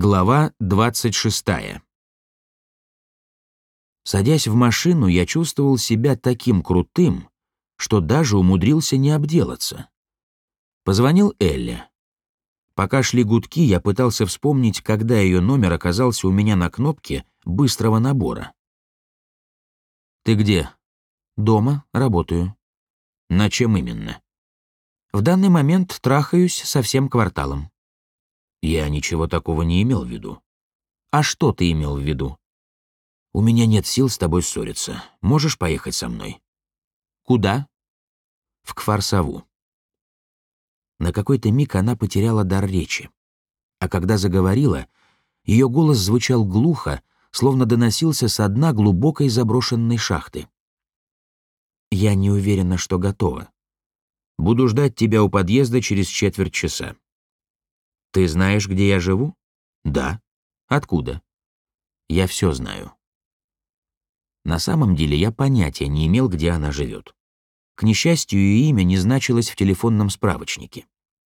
Глава 26. Садясь в машину, я чувствовал себя таким крутым, что даже умудрился не обделаться. Позвонил Элли. Пока шли гудки, я пытался вспомнить, когда ее номер оказался у меня на кнопке быстрого набора. «Ты где?» «Дома, работаю». «На чем именно?» «В данный момент трахаюсь со всем кварталом». Я ничего такого не имел в виду. А что ты имел в виду? У меня нет сил с тобой ссориться. Можешь поехать со мной? Куда? В Кфарсаву. На какой-то миг она потеряла дар речи. А когда заговорила, ее голос звучал глухо, словно доносился со дна глубокой заброшенной шахты. «Я не уверена, что готова. Буду ждать тебя у подъезда через четверть часа. «Ты знаешь, где я живу?» «Да». «Откуда?» «Я все знаю». На самом деле я понятия не имел, где она живет. К несчастью, ее имя не значилось в телефонном справочнике.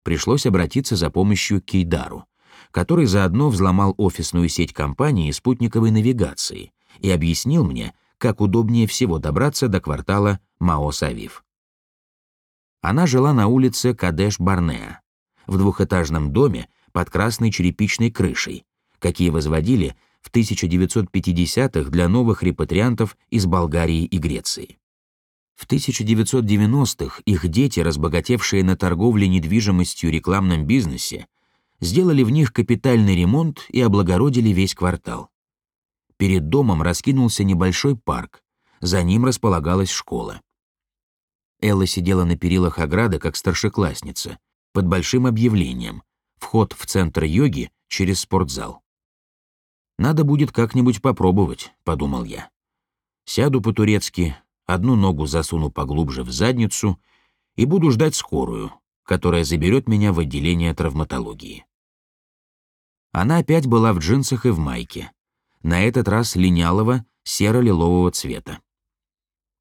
Пришлось обратиться за помощью к Кейдару, который заодно взломал офисную сеть компании спутниковой навигации и объяснил мне, как удобнее всего добраться до квартала Маос-Авив. Она жила на улице Кадеш-Барнеа, в двухэтажном доме под красной черепичной крышей, какие возводили в 1950-х для новых репатриантов из Болгарии и Греции. В 1990-х их дети, разбогатевшие на торговле недвижимостью и рекламном бизнесе, сделали в них капитальный ремонт и облагородили весь квартал. Перед домом раскинулся небольшой парк, за ним располагалась школа. Элла сидела на перилах ограды, как старшеклассница, под большим объявлением «Вход в центр йоги через спортзал». «Надо будет как-нибудь попробовать», — подумал я. «Сяду по-турецки, одну ногу засуну поглубже в задницу и буду ждать скорую, которая заберет меня в отделение травматологии». Она опять была в джинсах и в майке, на этот раз линялого серо-лилового цвета.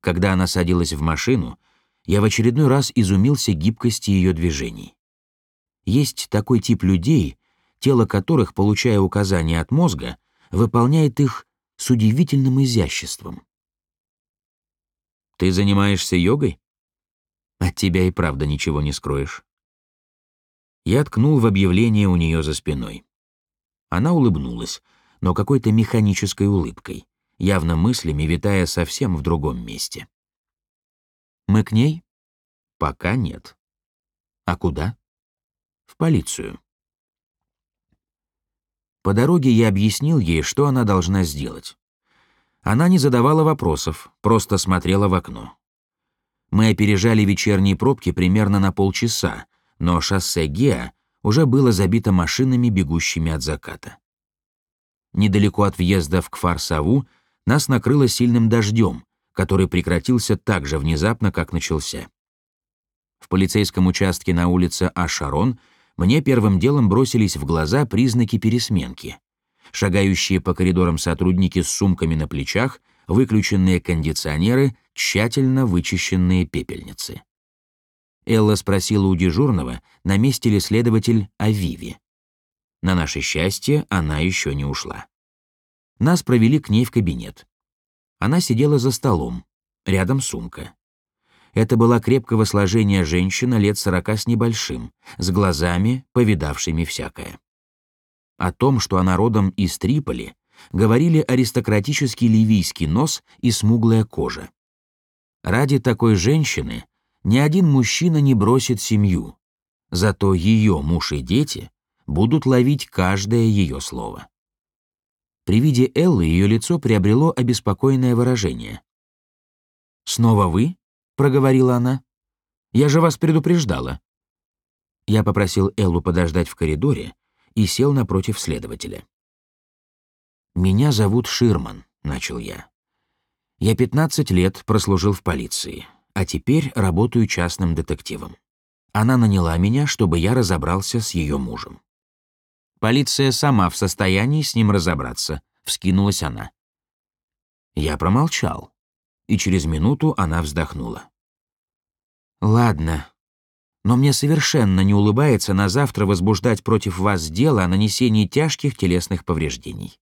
Когда она садилась в машину, я в очередной раз изумился гибкости ее движений. Есть такой тип людей, тело которых, получая указания от мозга, выполняет их с удивительным изяществом. «Ты занимаешься йогой?» «От тебя и правда ничего не скроешь». Я ткнул в объявление у нее за спиной. Она улыбнулась, но какой-то механической улыбкой, явно мыслями витая совсем в другом месте. «Мы к ней?» «Пока нет». «А куда?» В полицию. По дороге я объяснил ей, что она должна сделать. Она не задавала вопросов, просто смотрела в окно. Мы опережали вечерние пробки примерно на полчаса, но шоссе Геа уже было забито машинами, бегущими от заката. Недалеко от въезда в Кфар-Саву нас накрыло сильным дождем, который прекратился так же внезапно, как начался. В полицейском участке на улице Ашарон мне первым делом бросились в глаза признаки пересменки. Шагающие по коридорам сотрудники с сумками на плечах, выключенные кондиционеры, тщательно вычищенные пепельницы. Элла спросила у дежурного, на месте ли следователь Авиви. На наше счастье, она еще не ушла. Нас провели к ней в кабинет. Она сидела за столом, рядом сумка. Это была крепкого сложения женщина лет сорока с небольшим, с глазами, повидавшими всякое. О том, что она родом из Триполи, говорили аристократический ливийский нос и смуглая кожа. Ради такой женщины ни один мужчина не бросит семью, зато ее муж и дети будут ловить каждое ее слово. При виде Эллы ее лицо приобрело обеспокоенное выражение. «Снова вы?» — проговорила она. «Я же вас предупреждала». Я попросил Эллу подождать в коридоре и сел напротив следователя. «Меня зовут Ширман», — начал я. «Я 15 лет прослужил в полиции, а теперь работаю частным детективом. Она наняла меня, чтобы я разобрался с ее мужем. Полиция сама в состоянии с ним разобраться», — вскинулась она. Я промолчал, и через минуту она вздохнула. «Ладно, Но мне совершенно не улыбается на завтра возбуждать против вас дело о нанесении тяжких телесных повреждений».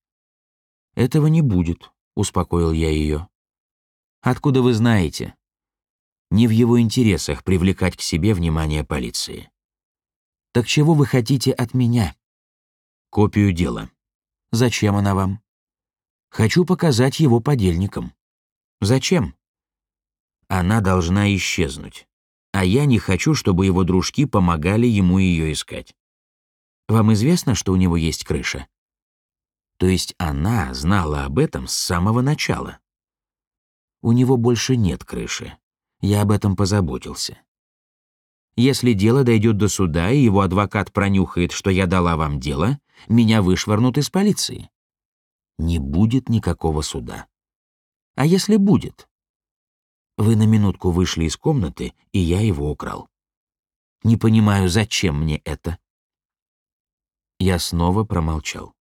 «Этого не будет», — успокоил я ее. «Откуда вы знаете?» Не в его интересах привлекать к себе внимание полиции. «Так чего вы хотите от меня?» «Копию дела». «Зачем она вам?» «Хочу показать его подельникам». «Зачем?» «Она должна исчезнуть, а я не хочу, чтобы его дружки помогали ему ее искать». «Вам известно, что у него есть крыша?» То есть она знала об этом с самого начала. У него больше нет крыши. Я об этом позаботился. Если дело дойдет до суда, и его адвокат пронюхает, что я дала вам дело, меня вышвырнут из полиции. Не будет никакого суда. А если будет? Вы на минутку вышли из комнаты, и я его украл. Не понимаю, зачем мне это? Я снова промолчал.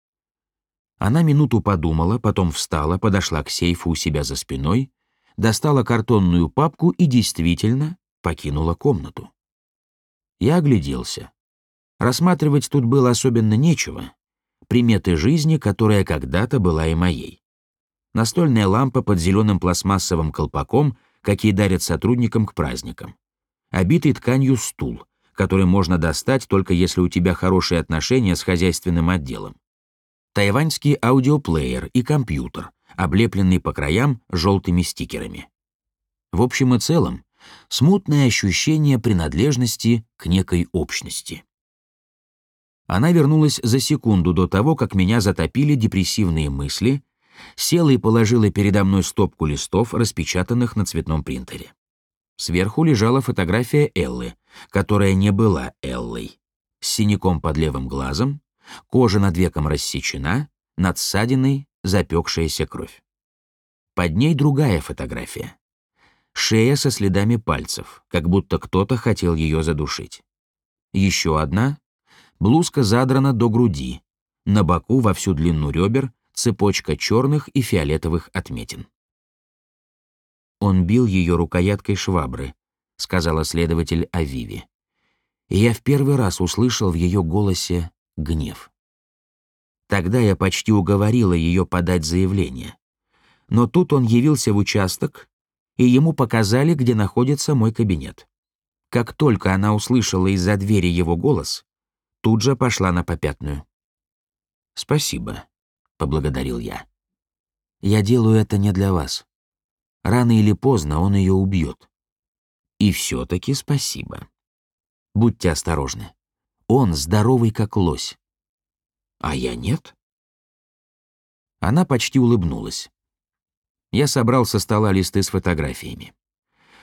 Она минуту подумала, потом встала, подошла к сейфу у себя за спиной, достала картонную папку и действительно покинула комнату. Я огляделся. Рассматривать тут было особенно нечего. Приметы жизни, которая когда-то была и моей. Настольная лампа под зеленым пластмассовым колпаком, какие дарят сотрудникам к праздникам. Обитый тканью стул, который можно достать только если у тебя хорошие отношения с хозяйственным отделом тайваньский аудиоплеер и компьютер, облепленный по краям желтыми стикерами. В общем и целом, смутное ощущение принадлежности к некой общности. Она вернулась за секунду до того, как меня затопили депрессивные мысли, села и положила передо мной стопку листов, распечатанных на цветном принтере. Сверху лежала фотография Эллы, которая не была Эллой, с синяком под левым глазом, Кожа над веком рассечена, над ссадиной запекшаяся кровь. Под ней другая фотография. Шея со следами пальцев, как будто кто-то хотел ее задушить. Еще одна. Блузка задрана до груди. На боку во всю длину ребер цепочка черных и фиолетовых отметин. Он бил ее рукояткой швабры, сказала следователь Авиви. И я в первый раз услышал в ее голосе гнев. Тогда я почти уговорила ее подать заявление. Но тут он явился в участок, и ему показали, где находится мой кабинет. Как только она услышала из-за двери его голос, тут же пошла на попятную. «Спасибо», — поблагодарил я. «Я делаю это не для вас. Рано или поздно он ее убьет. И все-таки спасибо. Будьте осторожны. Он здоровый как лось. А я нет? Она почти улыбнулась. Я собрал со стола листы с фотографиями.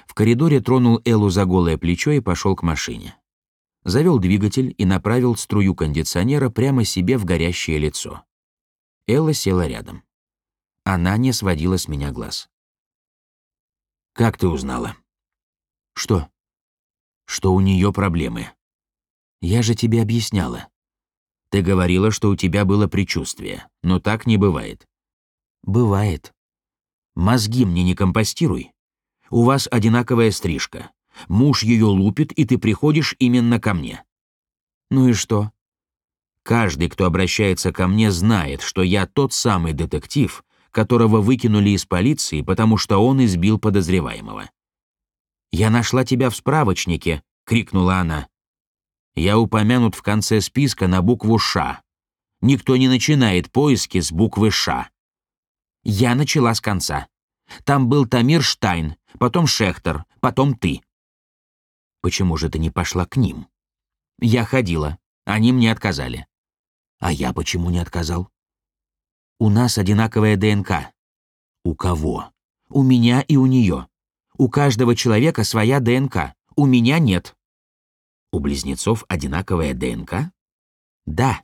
В коридоре тронул Эллу за голое плечо и пошел к машине. Завел двигатель и направил струю кондиционера прямо себе в горящее лицо. Элла села рядом. Она не сводила с меня глаз. «Как ты узнала?» «Что?» «Что у нее проблемы», я же тебе объясняла. Ты говорила, что у тебя было предчувствие, но так не бывает. Бывает. Мозги мне не компостируй. У вас одинаковая стрижка. Муж ее лупит, и ты приходишь именно ко мне. Ну и что? Каждый, кто обращается ко мне, знает, что я тот самый детектив, которого выкинули из полиции, потому что он избил подозреваемого. «Я нашла тебя в справочнике», — крикнула она я упомянут в конце списка на букву «Ш». Никто не начинает поиски с буквы «Ш». Я начала с конца. Там был Тамир Штайн, потом Шехтер, потом ты. Почему же ты не пошла к ним? Я ходила, они мне отказали. А я почему не отказал? У нас одинаковая ДНК. У кого? У меня и у нее. У каждого человека своя ДНК. У меня нет. У близнецов одинаковая ДНК? Да.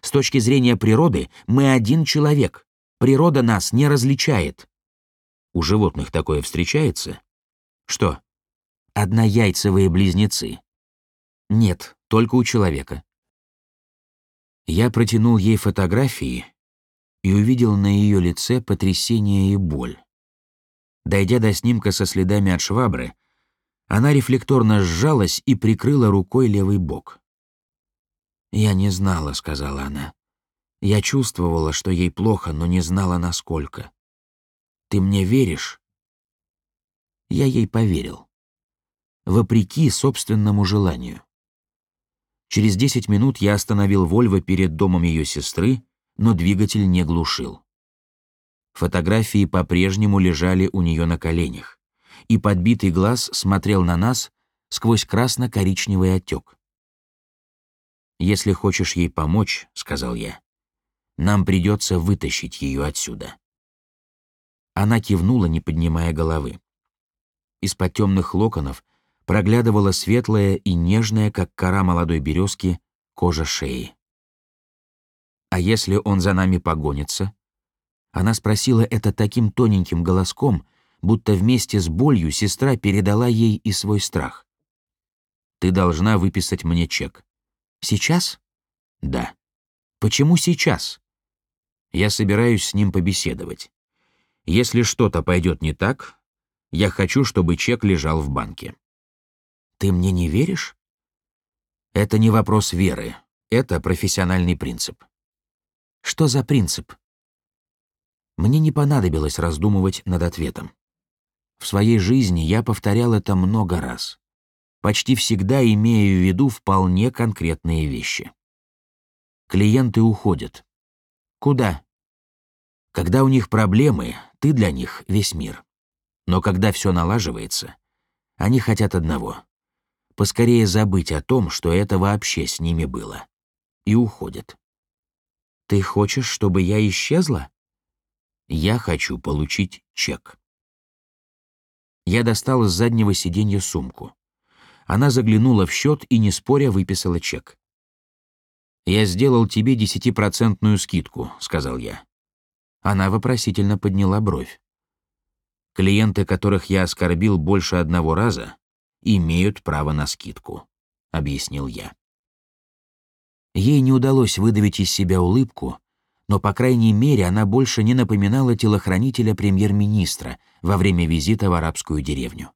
С точки зрения природы мы один человек. Природа нас не различает. У животных такое встречается? Что? Однояйцевые близнецы? Нет, только у человека. Я протянул ей фотографии и увидел на ее лице потрясение и боль. Дойдя до снимка со следами от швабры, Она рефлекторно сжалась и прикрыла рукой левый бок. «Я не знала», — сказала она. «Я чувствовала, что ей плохо, но не знала, насколько. Ты мне веришь?» Я ей поверил. Вопреки собственному желанию. Через десять минут я остановил Вольво перед домом ее сестры, но двигатель не глушил. Фотографии по-прежнему лежали у нее на коленях, и подбитый глаз смотрел на нас сквозь красно-коричневый отек. «Если хочешь ей помочь, — сказал я, — нам придется вытащить ее отсюда». Она кивнула, не поднимая головы. Из-под темных локонов проглядывала светлая и нежная, как кора молодой березки, кожа шеи. «А если он за нами погонится?» Она спросила это таким тоненьким голоском, будто вместе с болью сестра передала ей и свой страх. «Ты должна выписать мне чек». «Сейчас?» «Да». «Почему сейчас?» «Я собираюсь с ним побеседовать. Если что-то пойдет не так, я хочу, чтобы чек лежал в банке». «Ты мне не веришь?» «Это не вопрос веры, это профессиональный принцип». «Что за принцип?» Мне не понадобилось раздумывать над ответом. В своей жизни я повторял это много раз, почти всегда имея в виду вполне конкретные вещи. Клиенты уходят. Куда? Когда у них проблемы, ты для них весь мир. Но когда все налаживается, они хотят одного — поскорее забыть о том, что это вообще с ними было, и уходят. «Ты хочешь, чтобы я исчезла?» «Я хочу получить чек». Я достал из заднего сиденья сумку. Она заглянула в счет и, не споря, выписала чек. «Я сделал тебе десятипроцентную скидку», — сказал я. Она вопросительно подняла бровь. «Клиенты, которых я оскорбил больше одного раза, имеют право на скидку», — объяснил я. Ей не удалось выдавить из себя улыбку, но, по крайней мере, она больше не напоминала телохранителя премьер-министра во время визита в арабскую деревню.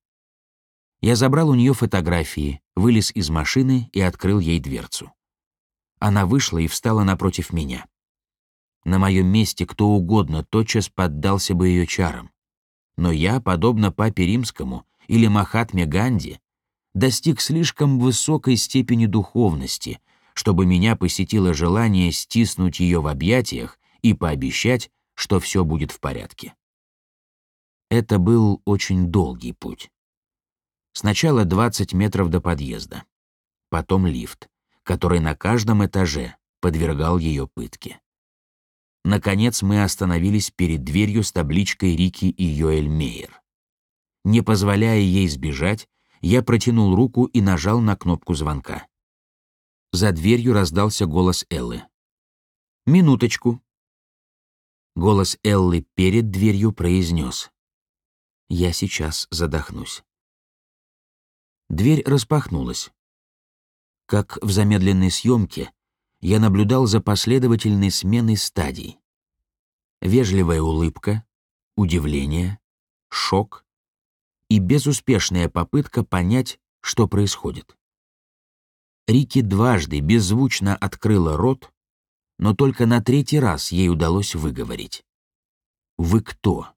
Я забрал у нее фотографии, вылез из машины и открыл ей дверцу. Она вышла и встала напротив меня. На моем месте кто угодно тотчас поддался бы ее чарам. Но я, подобно папе римскому или Махатме Ганди, достиг слишком высокой степени духовности, чтобы меня посетило желание стиснуть ее в объятиях и пообещать, что все будет в порядке. Это был очень долгий путь. Сначала 20 метров до подъезда, потом лифт, который на каждом этаже подвергал ее пытке. Наконец мы остановились перед дверью с табличкой Рики и Йоэль Мейер. Не позволяя ей сбежать, я протянул руку и нажал на кнопку звонка. За дверью раздался голос Эллы. «Минуточку». Голос Эллы перед дверью произнес. «Я сейчас задохнусь». Дверь распахнулась. Как в замедленной съемке, я наблюдал за последовательной сменой стадий. Вежливая улыбка, удивление, шок и безуспешная попытка понять, что происходит. Рики дважды беззвучно открыла рот, но только на третий раз ей удалось выговорить. «Вы кто?»